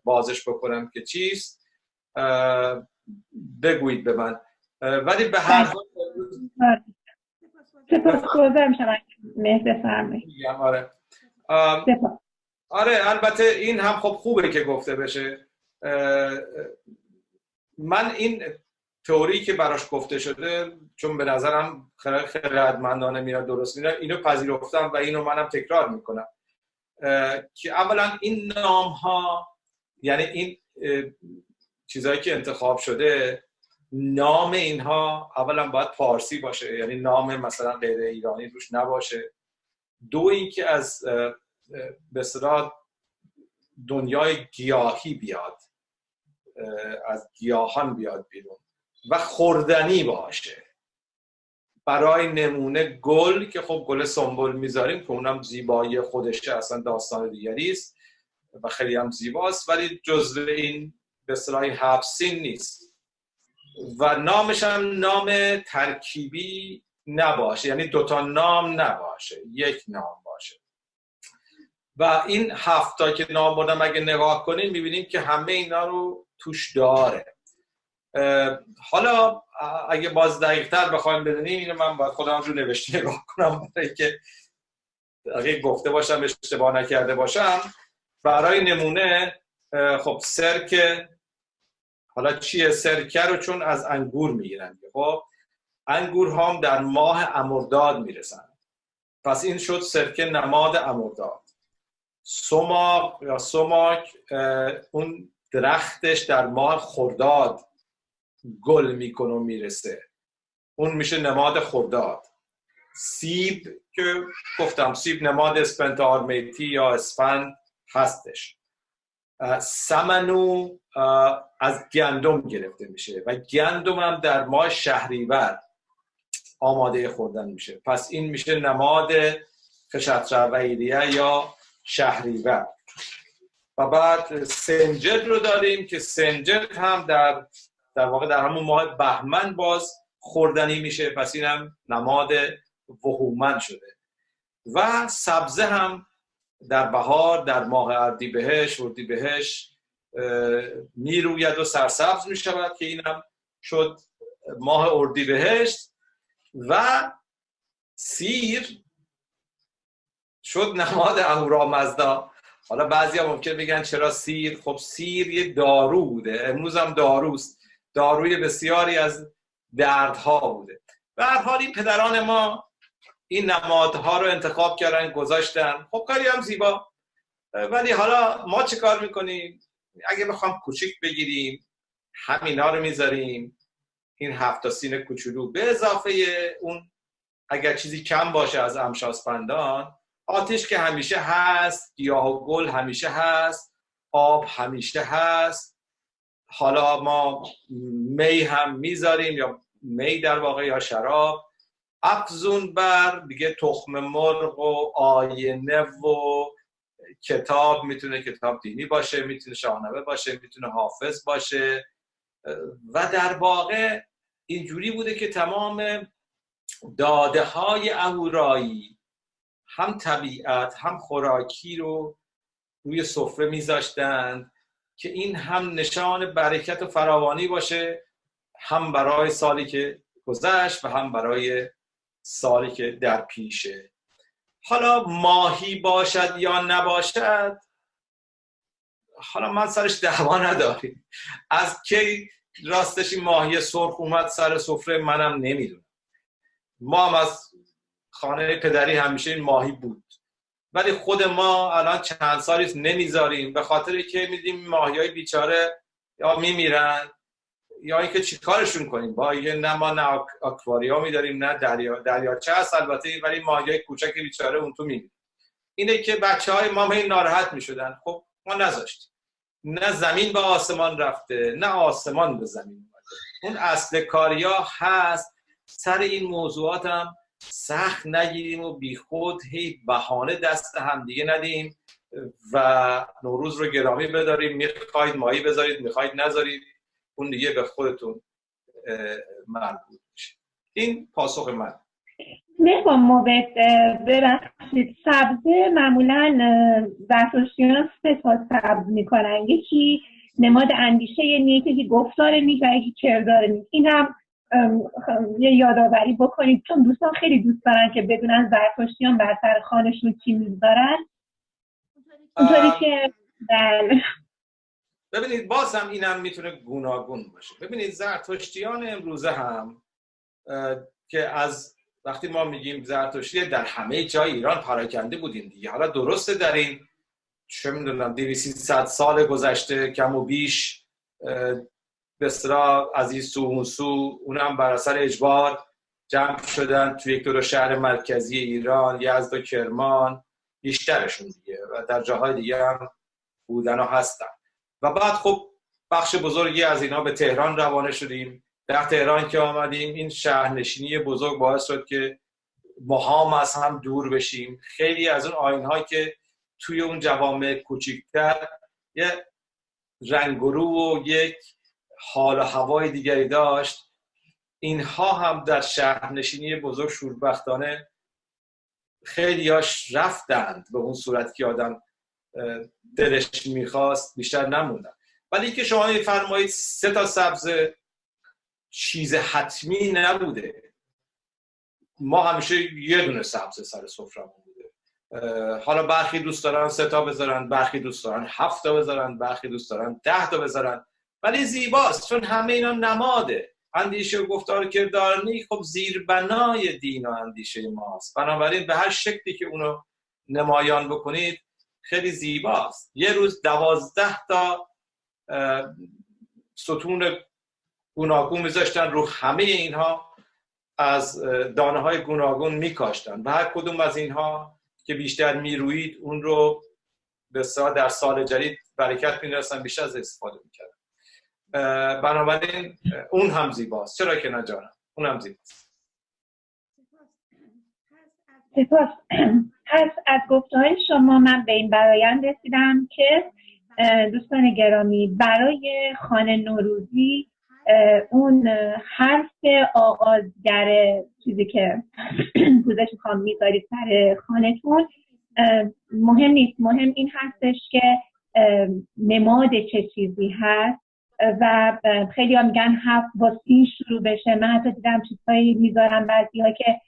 بازش بکنم که چیست؟ بگویید به من. ولی به هر حال آره. آره البته این هم خب خوبه که گفته بشه. من این تئوری که براش گفته شده چون به نظرم خیلی میاد درست میاد اینو پذیرفتم و اینو منم تکرار می‌کنم. که اولا این نام ها یعنی این چیزهایی که انتخاب شده نام اینها اولا باید پارسی باشه یعنی نام مثلا غیر ایرانی روش نباشه. دو اینکه از به دنیای گیاهی بیاد از گیاهان بیاد بیرون. و خوردنی باشه. برای نمونه گل که خب گل سنبل می‌ذاریم که اونم زیبایی خودشه اصلا داستان دیگری است و خیلی هم زیباست ولی جزو این به اصطلاح حبسین نیست. و نامش هم نام ترکیبی نباشه یعنی دوتا نام نباشه یک نام باشه. و این هفتا که نام بردم اگه نگاه کنیم می‌بینیم که همه اینا رو توش داره. حالا اگه باز دقیقتر بخوایم بدونیم اینو من باید خودم رو نوشته نگاه کنم برای که اگه گفته باشم اشتباه نکرده باشم. برای نمونه خب سرکه حالا چیه؟ سرکه رو چون از انگور می‌گیرن. خب انگور هم در ماه امرداد می‌رسن. پس این شد سرکه نماد امرداد. سماق یا سماک اون درختش در ماه خرداد گل می‌کنه و می‌رسه. اون میشه نماد خرداد. سیب که گفتم سیب نماد اسپنتارمیتی یا اسفند هستش. سمنو از گندم گرفته میشه و گندم هم در ماه شهریور آماده خوردن میشه. پس این میشه نماد خشترویریه یا شهریور. و بعد سنجد رو داریم که سنجد هم در در واقع در همون ماه بهمن باز خوردنی میشه پس این هم نماد وهومن شده. و سبزه هم در بهار در ماه اردی بهش وردی بهش می‌روید و سرسبز می‌شود که اینم شد ماه اردی بهشت و سیر شد نماد اهورامزدا. حالا بعضی ها ممکن بگن چرا سیر؟ خب سیر یه دارو بوده. امروز هم داروست. داروی بسیاری از دردها بوده. به هر حال این پدران ما این نمادها رو انتخاب کردن گذاشتن. خب کاری هم زیبا. ولی حالا ما چه کار می‌کنیم؟ اگه بخوام کوچیک بگیریم همینا رو می‌ذاریم. این هفت سین کوچولو. به اضافه اون اگر چیزی کم باشه از امشاسپندان آتش که همیشه هست گیاه و گل همیشه هست آب همیشه هست. حالا ما می هم می‌ذاریم یا می در واقع یا شراب. افزون بر دیگه تخم مرغ و آینه و کتاب می‌تونه کتاب دینی باشه می‌تونه شاهنامه باشه می‌تونه حافظ باشه. و در واقع اینجوری بوده که تمام داده های اهورایی هم طبیعت هم خوراکی رو روی سفره میذاشتند. که این هم نشان برکت و فراوانی باشه هم برای سالی که گذشت و هم برای سالی که در پیشه. حالا ماهی باشد یا نباشد حالا من سرش دعوا نداریم. از کی راستش این ماهی سرخ اومد سر سفره منم نمی‌دونم. ما هم از خانه پدری همیشه این ماهی بود. ولی خود ما الان چند سالی نمی‌ذاریم به خاطر که میدیم ماهی های بیچاره یا میمیرن یا اینکه چیکارشون کنیم؟ با یه نه ما نه آکواریا میداریم نه دریا دریاچه هست البته ولی ماهی های کوچک بیچاره اون تو میمیرن اینه که بچه های ما این ناراحت می شدن خب ما نذاشتیم. نه زمین به آسمان رفته نه آسمان به زمین اومده. اون اصل کاریا هست. سر این موضوعات هم سخت نگیریم و بیخود هی بهانه دست هم دیگه ندیم و نوروز رو گرامی بداریم. می‌خواید مایی بذارید می‌خواید نذارید اون دیگه به خودتون مربوط میشه. این پاسخ من. مهبان موبت ببخشید. سبزه معمولا زرتشتیان سه تا سبز می‌کنن. یکی نماد اندیشه یکی گفتار نیک و یکی کردار نیک این هم یه یادآوری بکنید. چون دوستان خیلی دوست دارن که بدونن زرتشتیان بر سر خانشون چی می‌ذارن اونطوری که بله. ببینید باز هم اینم می‌تونه گوناگون باشه. ببینید زرتشتیان امروزه هم که از وقتی ما میگیم زرتشتی در همه جای ایران پراکنده بودیم دیگه. حالا درسته در این چه می‌دونم 200 سال گذشته کم و بیش بسرا از این سو اون سو اونم بر اثر اجبار جمع شدن توی یک دور شهر مرکزی ایران یزد و کرمان. بیشترشون دیگه و در جاهای دیگه هم بودن و هستن. و بعد خب بخش بزرگی از اینا به تهران روانه شدیم. در تهران که آمدیم این شهرنشینی بزرگ باعث شد که ما هم از هم دور بشیم. خیلی از اون آین که توی اون جوامع کوچیکتر یه رنگرو و یک حال و هوای دیگری داشت. اینها هم در شهرنشینی بزرگ شوربختانه خیلیاش رفتند به اون صورت که آدم دلش می‌خواست بیشتر نموندن. ولی که شما میفرمایید سه تا سبز چیز حتمی نبوده. ما همیشه یه دونه سبز سر سفرمون بوده. حالا برخی دوست دارن سه تا بذارن برخی دوست دارن هفت تا بذارن برخی دوست دارن ده تا بذارن. ولی زیباست چون همه اینا نماده. اندیشه و گفتار کردارنی خب زیربنای دین و اندیشه ماست. بنابراین به هر شکلی که اونو نمایان بکنید خیلی زیباست. یه روز دوازده تا ستون گوناگون میذاشتن رو همه اینها از دانه های گوناگون میکاشتن. و هر کدوم از اینها که بیشتر می‌روید اون رو به در سال جدید برکت میدرسن بیشتر از استفاده می‌کردن. بنابراین اون هم زیباست. چرا که نجانم اون هم زیباست. سپاس. پس از گفته های شما من به این برایند رسیدم که دوستان گرامی برای خانه نوروزی اون حرف آغازگر چیزی که *clears throat* پوزش می‌خوام می‌ذارید سر خانهتون مهم نیست. مهم این هستش که نماد چه چیزی هست. و خیلی ها میگن هفت با سین شروع بشه. من حتی دیدم چیزهایی می‌ذارم بعضی ها که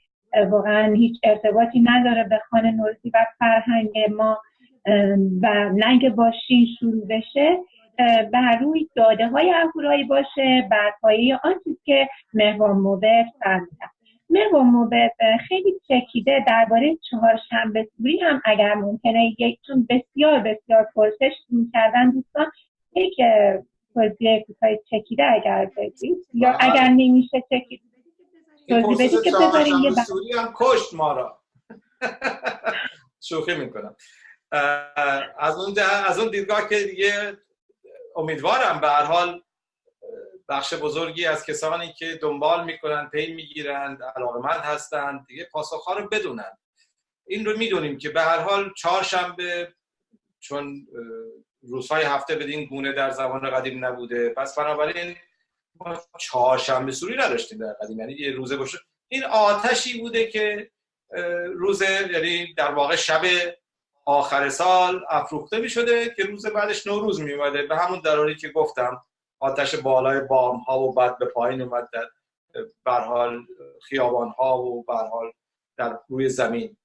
واقعا هیچ ارتباطی نداره به خانه نورسی و فرهنگ ما و ننگ با شین شروع بشه بر روی داده های اهورایی باشه بر پایه آن چیز که مهوان موبت فرمودن. مهوان موبت خیلی چکیده درباره چهارشنبه سوری هم اگر ممکنه چون بسیار بسیار پرسش می‌کردن دوستان یک توضیح کوتاه چکیده اگر بدید یا. اگر نمیشه چکید. توضیح بدید که بذاریم یه سوری هم کشت ما را. *laughs* شوخی می‌کنم. از اون از اون دیدگاه که دیگه امیدوارم به هر حال بخش بزرگی از کسانی که دنبال می‌کنن پی می‌گیرند علاقمند هستند دیگه پاسخها رو بدونن. این رو می‌دونیم که به هر حال چهارشنبه چون روزهای هفته بدین گونه در زمان قدیم نبوده. پس بنابراین ما چهارشنبه سوری نداشتیم در قدیم. یعنی یه روزه باشه. این آتشی بوده که روز یعنی در واقع شب آخر سال افروخته می شده که روز بعدش نوروز می اومده به همون دلالی که گفتم آتش بالای بام ها و بعد به پایین اومد در برحال خیابان ها و برحال در روی زمین.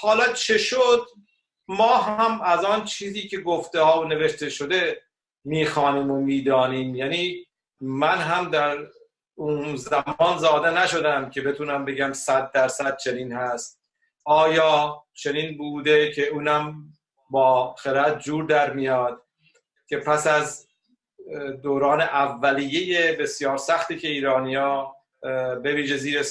حالا چه شد؟ ما هم از آن چیزی که گفته ها و نوشته شده می‌خوانیم و می‌دانیم. یعنی من هم در اون زمان زاده نشدم که بتونم بگم صد درصد چنین هست. آیا چنین بوده که اونم با خرد جور در میاد؟ که پس از دوران اولیه بسیار سختی که ایرانیا به ویژه زیر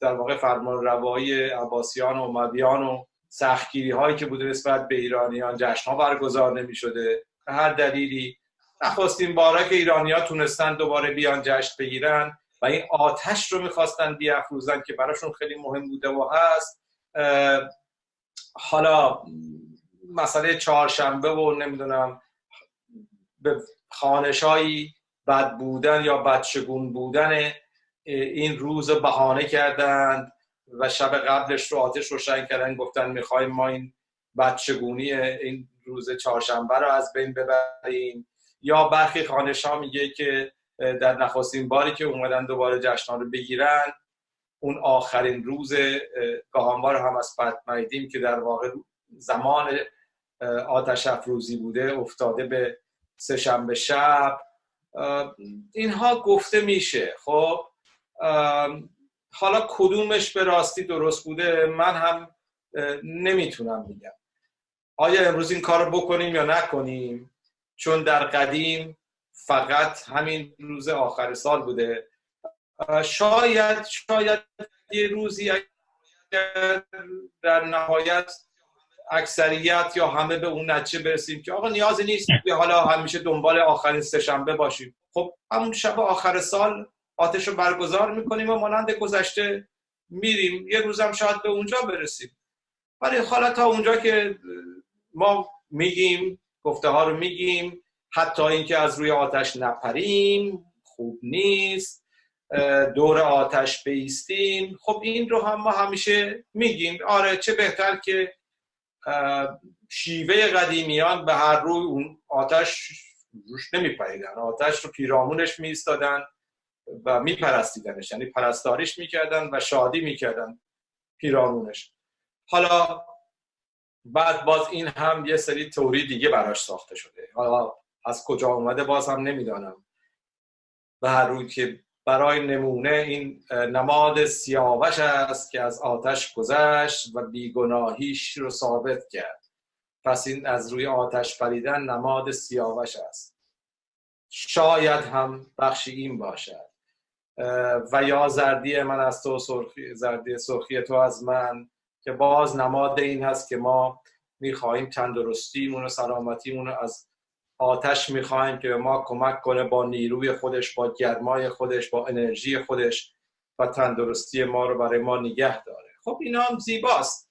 در واقع فرمان روایی عباسیان و امویان و سختگیری هایی که بوده نسبت به ایرانیان جشن ها برگزار نمی شده به هر دلیلی نخواستیم بارا که ایرانی ها تونستن دوباره بیان جشن بگیرن و این آتش رو می‌خواستن بیافروزن که براشون خیلی مهم بوده و هست حالا مسئله چهارشنبه و نمی‌دونم به خانشایی بد بودن یا بدشگون بودن این روز بهانه کردند. و شب قبلش رو آتش روشن کردن گفتن می‌خوایم ما این بدشگونی این روز چهارشنبه رو از بین ببریم. یا برخی خانش ها میگه که در نخستین باری که اومدن دوباره جشن رو بگیرن اون آخرین روز گاهانوار هم از فتمایدیم که در واقع زمان آتش افروزی بوده افتاده به سهشنبه شب. اینها گفته میشه. خب حالا کدومش به راستی درست بوده من هم نمی‌تونم بگم. آیا امروز این کار بکنیم یا نکنیم؟ چون در قدیم فقط همین روز آخر سال بوده. شاید شاید یه روزی در نهایت اکثریت یا همه به اون نتیجه برسیم که آقا نیازی نیست که حالا همیشه دنبال آخرین سهشنبه باشیم. خب همون شب آخر سال آتش رو برگزار می‌کنیم و مانند گذشته میریم. یه روزم شاید به اونجا برسیم. ولی حالا تا اونجا که ما میگیم گفته ها رو میگیم حتی اینکه از روی آتش نپریم خوب نیست دور آتش بیستیم. خب این رو هم ما همیشه میگیم. آره چه بهتر که شیوه قدیمیان به هر روی اون آتش روش نمیپریدن. آتش رو پیرامونش میستادن و میپرستیدنش. یعنی پرستاریش می‌کردن و شادی می‌کردن پیرامونش. حالا بعد باز این هم یه سری توری دیگه براش ساخته شده. حالا از کجا اومده باز هم نمی‌دانم. و هر روی که برای نمونه این نماد سیاوش است که از آتش گذشت و بیگناهیش رو ثابت کرد. پس این از روی آتش پریدن نماد سیاوش است. شاید هم بخشی این باشد. و یا زردی من از تو سرخی زردی سرخی تو از من که باز نماد این هست که ما می‌خواهیم تندرستیمون و سلامتیمون رو از آتش می‌خواهیم که به ما کمک کنه با نیروی خودش با گرمای خودش با انرژی خودش و تندرستی ما رو برای ما نگه داره. خب اینا هم زیباست.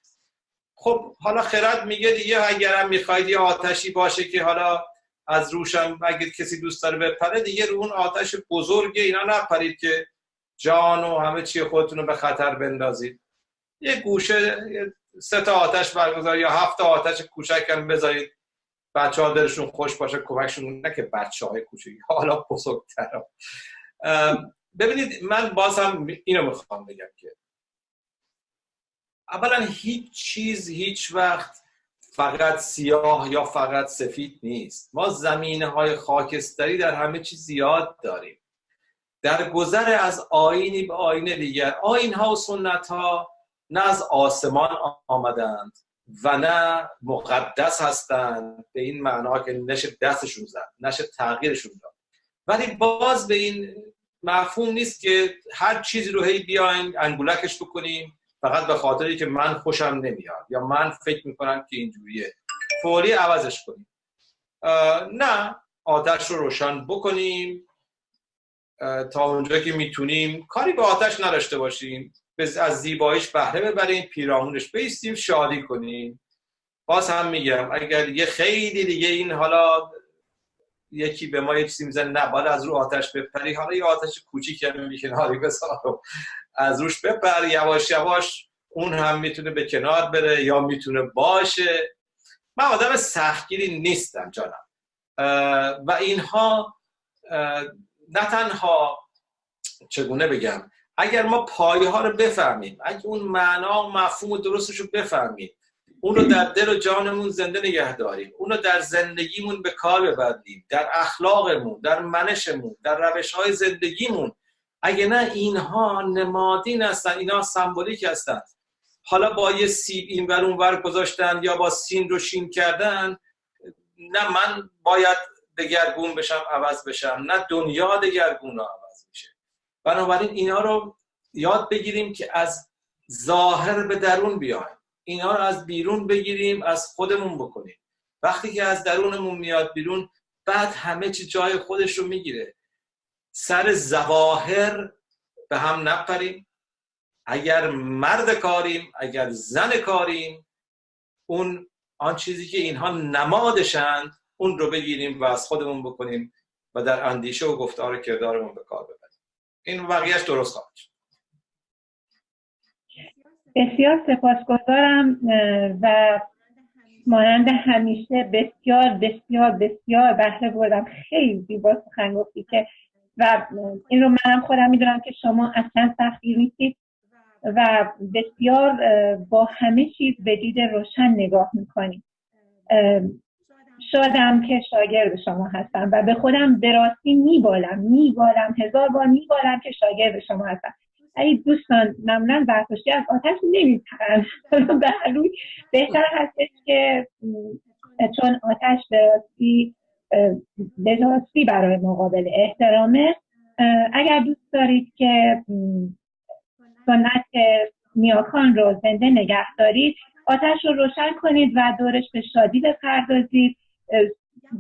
خب حالا خرد میگه دیگه اگرم می‌خواید یه آتشی باشه که حالا از روشم اگر کسی دوست داره بپره دیگه رو اون آتش بزرگه اینا نپرید که جان و همه چی خودتون رو به خطر بندازید. یه گوشه سه تا آتش برگزار یا هفت آتش کوچک هم بذارید. بچه ها دلشون خوش باشه کمکشون نه که بچه های کوچکی. حالا بزرگتر ببینید من باز هم اینو می‌خوام بگم که اولا هیچ چیز هیچ وقت فقط سیاه یا فقط سفید نیست. ما زمینه های خاکستری در همه چیز زیاد داریم. در گذر از آینی به آین دیگر آین ها و سنت ها نه از آسمان آمدند و نه مقدس هستند به این معنا که نشه دستشون زد نشه تغییرشون داد. ولی باز به این مفهوم نیست که هر چیزی رو هی بیاین انگولکش بکنیم فقط به خاطری که من خوشم نمیاد یا من فکر می‌کنم که اینجوریه. فوری عوضش کنیم. نه آتش رو روشن بکنیم. تا اونجا که می‌تونیم کاری به آتش نداشته باشیم. از زیباییش بهره ببریم پیرامونش بیستیم شادی کنیم. باز هم میگم اگر یه خیلی دیگه این حالا یکی به ما یه چیزی می‌زنه نه از رو آتش بپری. حالا یه آتش کوچیک هم کناری بذار. از روش بپر یواش یواش اون هم می‌تونه به کنار بره یا می‌تونه باشه. من آدم سختگیری نیستم جانم. و اینها نه تنها چگونه بگم اگر ما پایه ها رو بفهمیم اگر اون معنا و مفهوم درستش رو بفهمیم اون رو در دل و جانمون زنده نگه داریم اون رو در زندگیمون به کار ببریم در اخلاقمون در منشمون در روش های زندگیمون اگه نه اینها نمادین هستن اینها سمبولیک هستن. حالا با یه سیب این ور اون ور گذاشتن یا با سین رو شین کردن نه من باید دگرگون بشم عوض بشم نه دنیا دگرگون عوض میشه. بنابراین اینا رو یاد بگیریم که از ظاهر به درون بیایم. اینا رو از بیرون بگیریم از خودمون بکنیم. وقتی که از درونمون میاد بیرون بعد همه چی جای خودش رو می‌گیره. سر زواهر به هم نپریم. اگر مرد کاریم اگر زن کاریم اون آن چیزی که اینها نمادشند اون رو بگیریم و از خودمون بکنیم و در اندیشه و گفتار و کردارمون به کار ببریم. این بقیهش درست خواهد بسیار سپاسگزارم و مانند همیشه بسیار بسیار بسیار بهره بردم. خیلی زیبا سخن گفتی که و این رو منم خودم می‌دونم که شما اصلا سختی نیستید و بسیار با همه چیز به دید روشن نگاه می‌کنید. شادم که شاگرد شما هستم و به خودم به راستی میبالم میبالم هزار بار میبالم که شاگرد شما هستم. ای دوستان معمولا زرتشتی از آتش نمیپرن به *laughs* بهتر هستش که چون آتش به به برای مقابل احترامه. اگر دوست دارید که سنت نیاکان رو زنده نگه دارید آتش رو روشن کنید و دورش به شادی بپردازید.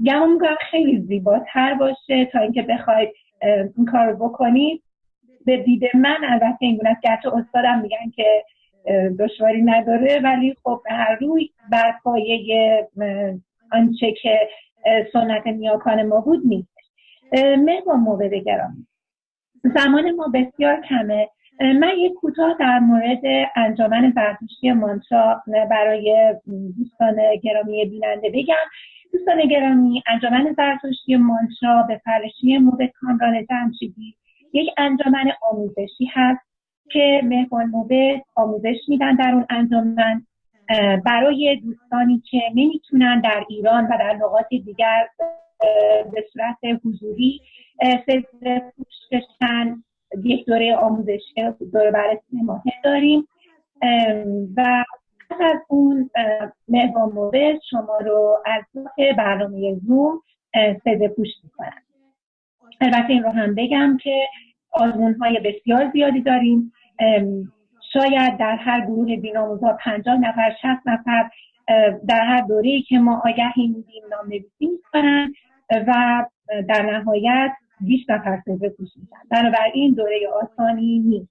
گمان می‌کنم خیلی زیباتر باشه تا اینکه بخواید این کار رو بکنید. به دید من البته این گونه که استادم میگن که دشواری نداره ولی خب هر روی بر پایه آنچه که سنت نیاکان ما بود نیست مهمان موبد گرامی زمان ما بسیار کمه. من یک کوتاه در مورد انجامن زرتشتی مانترا برای دوستان گرامی بیننده بگم. دوستان گرامی انجمن زرتشتی مانترا به فرشی موبد کامران جمشیدی یک انجمن آموزشی هست که مهمان موبد آموزش میدن در اون انجمن. برای دوستانی که نمی‌تونن در ایران و در نقاط دیگر به صورت حضوری سزد پوششن یک دوره آموزش دوره بررسی ماهه داریم. و از اون مهمان موبد شما رو از برنامه زوم سزد پوش می‌کنن البته این رو هم بگم که آزمون های بسیار زیادی داریم. شاید در هر گروه بیناموزا پنجاه نفر شست نفر در هر دوره که ما آگهی میدیم نام نویسی می‌کنن و در نهایت 20 نفر سزه پوش میشن. بنابراین دوره آسانی نیست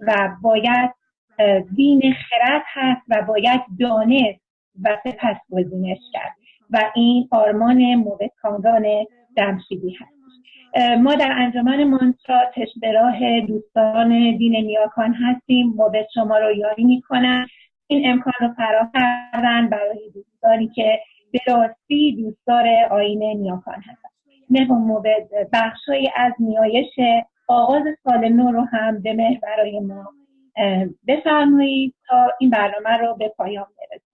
و باید دین خرد هست و باید دانست و سپس گزینش کرد و این آرمان موبت کامران دمشیدی هست. ما در انجمن مانترا تشبراه دوستان دین نیاکان هستیم موبت شما رو یاری می‌کنن این امکان رو فراهم برای دوستانی که به راستی دوستدار آین نیاکان هستن. مهمان موبت بخشهایی از نیایش آغاز سال نو رو هم به مهر برای ما بفرمایید تا این برنامه رو به پایان برسیم.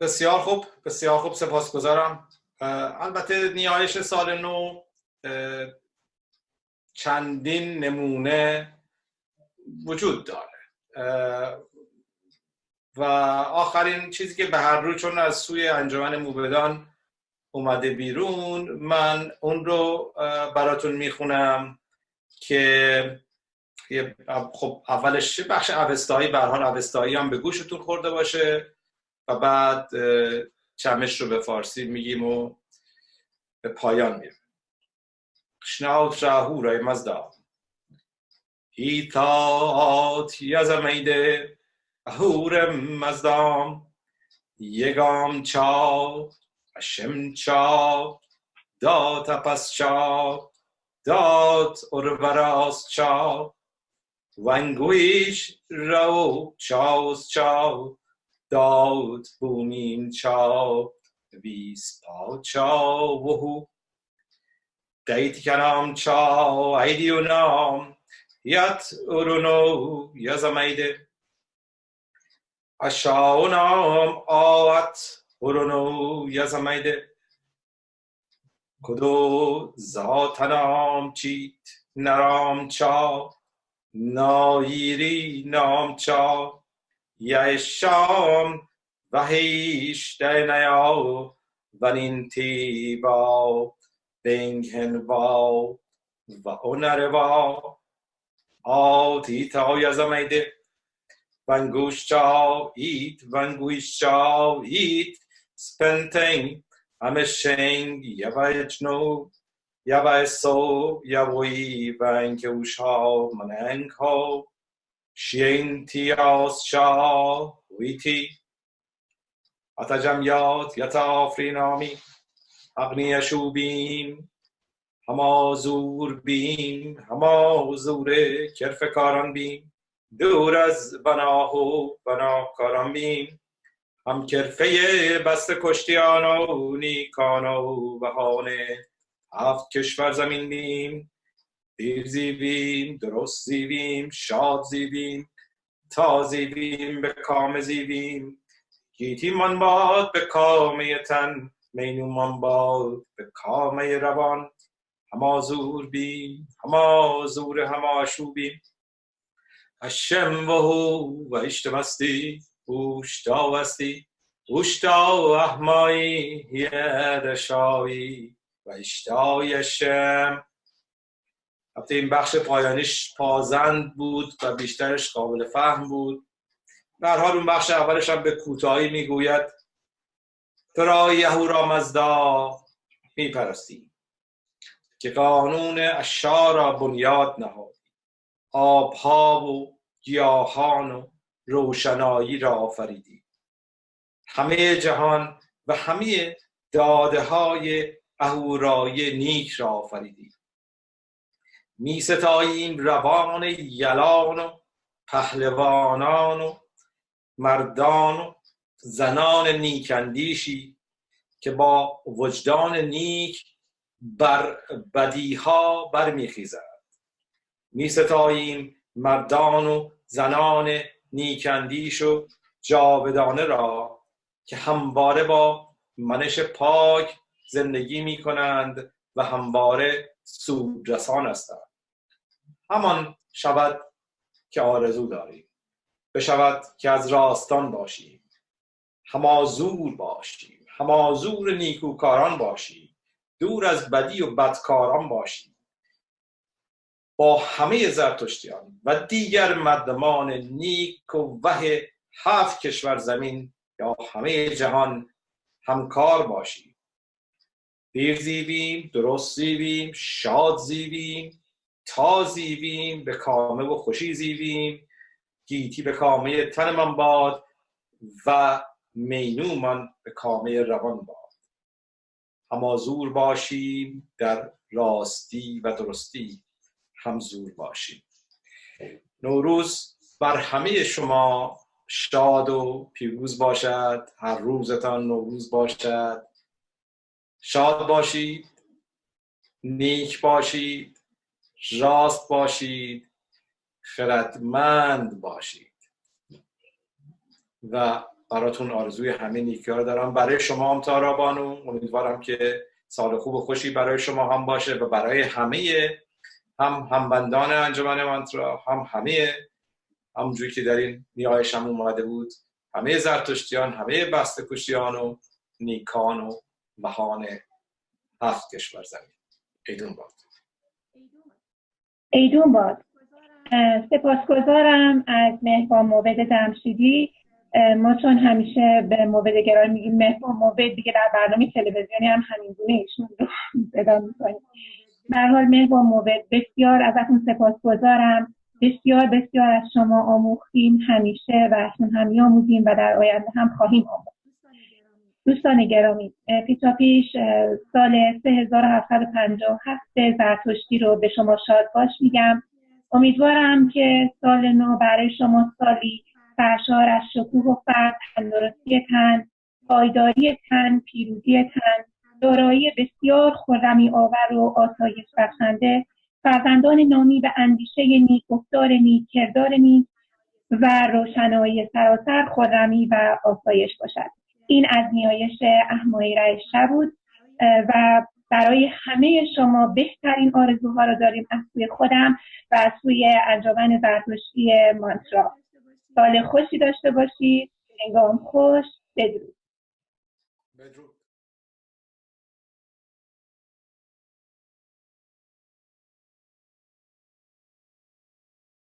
بسیار خوب بسیار خوب سپاسگزارم. البته نیایش سال نو چندین نمونه وجود داره. و آخرین چیزی که به هر رو چون از سوی انجمن موبدان اومده بیرون من اون رو براتون می‌خونم که خب اولش بخش اوستایی به حال اوستایی هم به گوشتون خورده باشه و بعد چمش رو به فارسی میگیم و به پایان میریم. رای مزدا هیتات یزمیده اهور مزدام یگام چا اشم چا دات پس چا دات اروراس چا ونگویش رو چاوس چاو داد بومین چاو ویس پا چاو وهو ایدیو نام یت ارونو یزمیده اشاو نام آت ارونو یزمیده کدو زاتنام چیت نرام چا ناییری نامچا یا شام و هیش نیا ونین با بینگهن با و اونر با آتی تا یزمیده vangushawit, vanguishawit, spenteng, amesheng, yavajno, yavaiso, yavoi, vankeushao, manengho, shien tias shah, witi, اتجمیات یت آفرینامی اغنی شوبیم هما زور بیم هما زور کرف کاران بیم. دور از بناه و کاران بیم. هم کرفه بست کشتیان و نیکان و بهانه. هفت کشور زمین بیم. دیر زیویم درست زیویم شاد زیویم تا زیویم به کام زیویم گیتی من باد به کامه تن. مینو من باد به کامه روان هما زور بیم هما زور شوبیم اشم و هو و اشتمستی اوشتا وستی اوشتا و احمایی یدشایی و اشتای شم البته این بخش پایانیش پازند بود و بیشترش قابل فهم بود. در حال اون بخش اولش هم به کوتاهی می‌گوید. تو را یهورا مزدا میپرستی که قانون اشا را بنیاد نهاد آبها و گیاهان و روشنایی را آفریدی. همه جهان و همه داده های اهورای نیک را آفریدی. می ستاییم روان یلان و پهلوانان و مردان و زنان نیکندیشی که با وجدان نیک بر بدیها برمیخیزد می ستاییم مردان و زنان نیکندیش و جاودانه را که همواره با منش پاک زندگی می کنند و همواره سودرسان هستند. همان شود که آرزو داریم. بشود که از راستان باشیم. همازور باشیم همازور نیکوکاران باشیم دور از بدی و بدکاران باشیم. با همه زرتشتیان و دیگر مردمان نیک و وح هفت کشور زمین یا همه جهان همکار باشیم. دیر زیویم درست زیویم شاد زیویم تا زیویم به کامه و خوشی زیویم گیتی به کامه تن من باد و مینو من به کامه روان باد. همازور باشیم در راستی و درستی همزور باشیم. نوروز بر همه شما شاد و پیروز باشد هر روزتان نوروز باشد. شاد باشید نیک باشید راست باشید خردمند باشید. و براتون آرزوی همه نیکی ها دارم. برای شما هم تارا بانو امیدوارم که سال خوب و خوشی برای شما هم باشه و برای همه هم همبندان انجمن منترا هم همه. همونجوری که در این نیایش هم اومده بود همه زرتشتیان همه بست کشیان و نیکان و بهان هفت کشور زمین. ایدون باد. ایدون باد. سپاسگزارم از مهبان موبد جمشیدی. ما چون همیشه به موبد گرای میگیم مهبان موبد دیگه در برنامه تلویزیونی هم همین گونه ایشون رو *laughs* صدا می‌کنیم. در حال مهبان موبد بسیار ازتون سپاسگزارم. بسیار بسیار از شما آموختیم همیشه و اکنون هم میآموزیم و در آینده هم خواهیم آموخت. دوستان گرامی پیشا پیش سال 3757 زرتشتی رو به شما شاد باش میگم. امیدوارم که سال نو برای شما سالی سرشار از شکوه و فرد تندرستی تن پایداری تن پیروزی تن دارایی بسیار خورمی آور و آسایش بخشنده فرزندان نامی به اندیشه نیک گفتار نیک کردار نیک و روشنایی سراسر خورمی و آسایش باشد. این از نیایش احمایی رایشه بود و برای همه شما بهترین آرزوها را داریم از سوی خودم و از سوی انجمن زرتشتی مانترا. سال خوشی داشته باشید هنگام خوش. بدرود. بدرود.